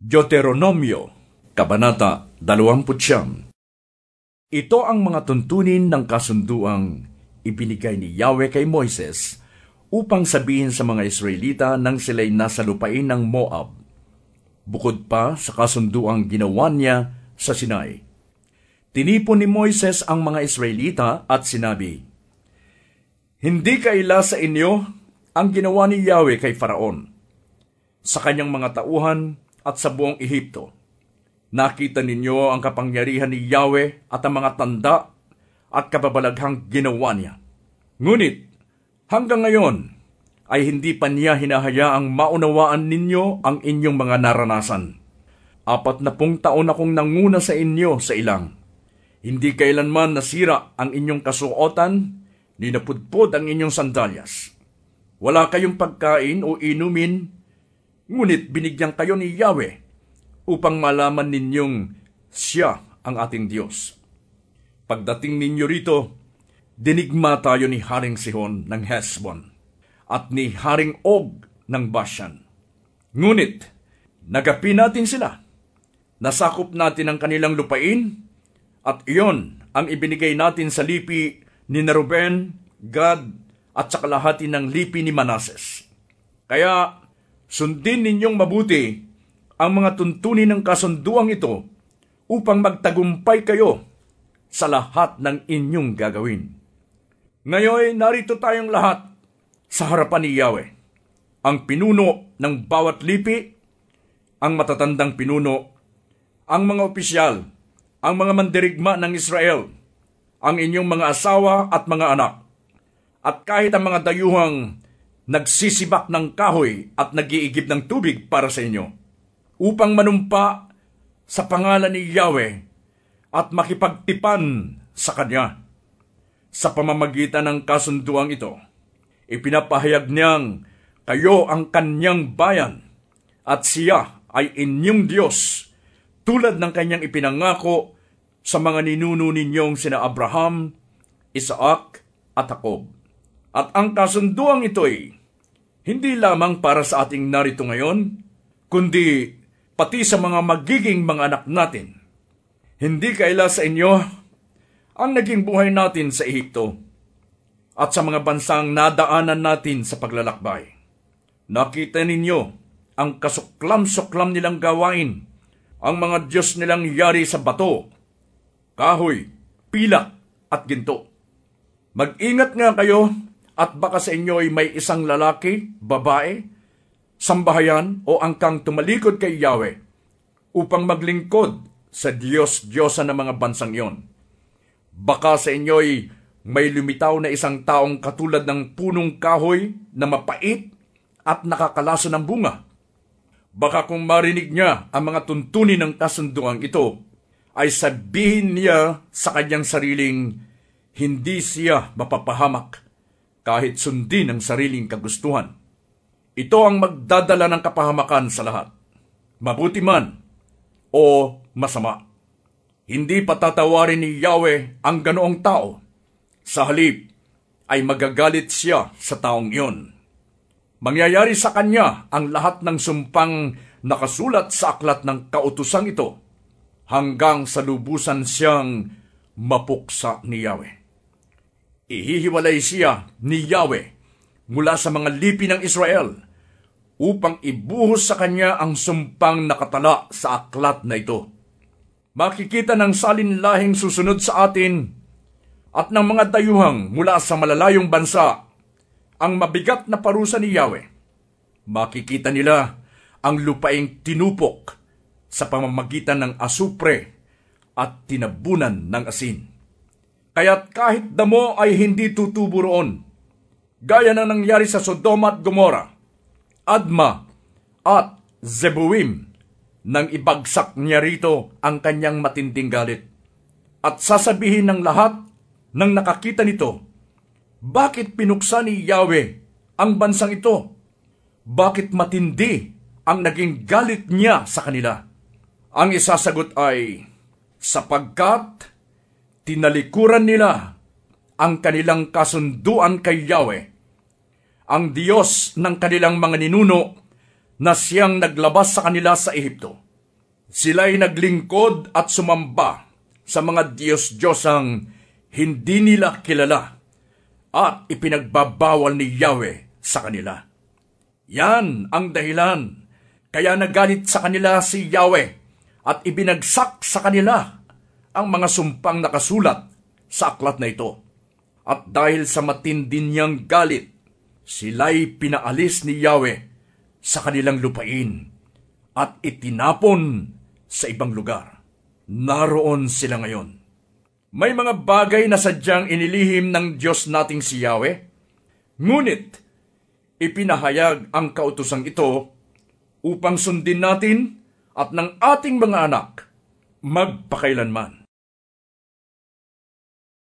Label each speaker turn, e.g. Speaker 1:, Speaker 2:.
Speaker 1: Deuteronomio, Kabanata 20 Ito ang mga tuntunin ng kasunduang ibinigay ni Yahweh kay Moises upang sabihin sa mga Israelita nang sila'y nasa lupain ng Moab, bukod pa sa kasunduang ginawa niya sa Sinai. Tinipon ni Moises ang mga Israelita at sinabi, Hindi kaila sa inyo ang ginawa ni Yahweh kay Faraon. Sa kanyang mga tauhan, at sa buong Ehipto. Nakita ninyo ang kapangyarihan ni Yahweh at ang mga tanda at kababalaghang ginawa niya. Ngunit, hanggang ngayon, ay hindi pa niya hinahayaang maunawaan ninyo ang inyong mga naranasan. Apat na pong taon akong nanguna sa inyo sa ilang. Hindi kailanman nasira ang inyong kasuotan, ni napudpod ang inyong sandalyas. Wala kayong pagkain o inumin Ngunit binigyan kayo ni Yahweh upang malaman ninyong siya ang ating Diyos. Pagdating ninyo rito, dinigma tayo ni Haring Sihon ng Hesbon at ni Haring Og ng Bashan. Ngunit, nagapi natin sila. Nasakop natin ang kanilang lupain at iyon ang ibinigay natin sa lipi ni Neruben, Gad at sa kalahati ng lipi ni Manases. Kaya Sundin ninyong mabuti ang mga tuntunin ng kasunduang ito upang magtagumpay kayo sa lahat ng inyong gagawin. Ngayon, narito tayong lahat sa harapan ni Yahweh. Ang pinuno ng bawat lipi, ang matatandang pinuno, ang mga opisyal, ang mga mandirigma ng Israel, ang inyong mga asawa at mga anak, at kahit ang mga dayuhang nagsisibak ng kahoy at nagiigib ng tubig para sa inyo, upang manumpa sa pangalan ni Yahweh at makipagtipan sa Kanya. Sa pamamagitan ng kasunduang ito, ipinapahayag niyang kayo ang kanyang bayan at siya ay inyong Diyos tulad ng kanyang ipinangako sa mga ninuno ninyong sina Abraham, Isaac at Jacob. At ang kasunduang ito'y hindi lamang para sa ating narito ngayon, kundi pati sa mga magiging mga anak natin. Hindi kaila sa inyo ang naging buhay natin sa Ehipto at sa mga bansang nadaanan natin sa paglalakbay. Nakita ninyo ang kasuklam-suklam nilang gawain, ang mga Diyos nilang yari sa bato, kahoy, pilak at ginto. Mag-ingat nga kayo at baka sa inyo ay may isang lalaki, babae, sambahayan o angkang tumalikod kay Yahweh upang maglingkod sa Diyos-Diyosa ng mga bansang iyon. Baka sa inyo ay may lumitaw na isang taong katulad ng punong kahoy na mapait at nakakalaso ng bunga. Baka kung marinig niya ang mga tuntunin ng kasunduang ito, ay sabihin niya sa kanyang sariling, hindi siya mapapahamak kahit sundin ang sariling kagustuhan. Ito ang magdadala ng kapahamakan sa lahat. Mabuti man o masama. Hindi patatawarin ni Yahweh ang ganoong tao. Sa halip ay magagalit siya sa taong iyon. Mangyayari sa kanya ang lahat ng sumpang nakasulat sa aklat ng kautusang ito hanggang sa lubusan siyang mapuksa ni Yahweh. Ihihiwalay siya ni Yahweh mula sa mga lipi ng Israel upang ibuhos sa kanya ang sumpang nakatala sa aklat na ito. Makikita ng salinlahing susunod sa atin at ng mga dayuhang mula sa malalayong bansa ang mabigat na parusa ni Yahweh. Makikita nila ang lupaing tinupok sa pamamagitan ng asupre at tinabunan ng asin. Kaya't kahit damo ay hindi tutubo roon. Gaya na nangyari sa Sodoma at Gomora, Adma at Zebuim nang ibagsak niya rito ang kanyang matinding galit. At sasabihin ng lahat ng nakakita nito, bakit pinuksa ni Yahweh ang bansang ito? Bakit matindi ang naging galit niya sa kanila? Ang isasagot ay, sapagkat tinalikuran nila ang kanilang kasunduan kay Yahweh, ang Diyos ng kanilang mga ninuno na siyang naglabas sa kanila sa Ehipto. Sila'y naglingkod at sumamba sa mga Diyos-Diyosang hindi nila kilala at ipinagbabawal ni Yahweh sa kanila. Yan ang dahilan kaya nagalit sa kanila si Yahweh at ibinagsak sa kanila ang mga sumpang nakasulat sa aklat na ito. At dahil sa matindi niyang galit, sila'y pinaalis ni Yahweh sa kanilang lupain at itinapon sa ibang lugar. Naroon sila ngayon. May mga bagay na sadyang inilihim ng Diyos nating si Yahweh, ngunit ipinahayag ang kautosang ito upang sundin natin at ng ating mga anak magpakailanman.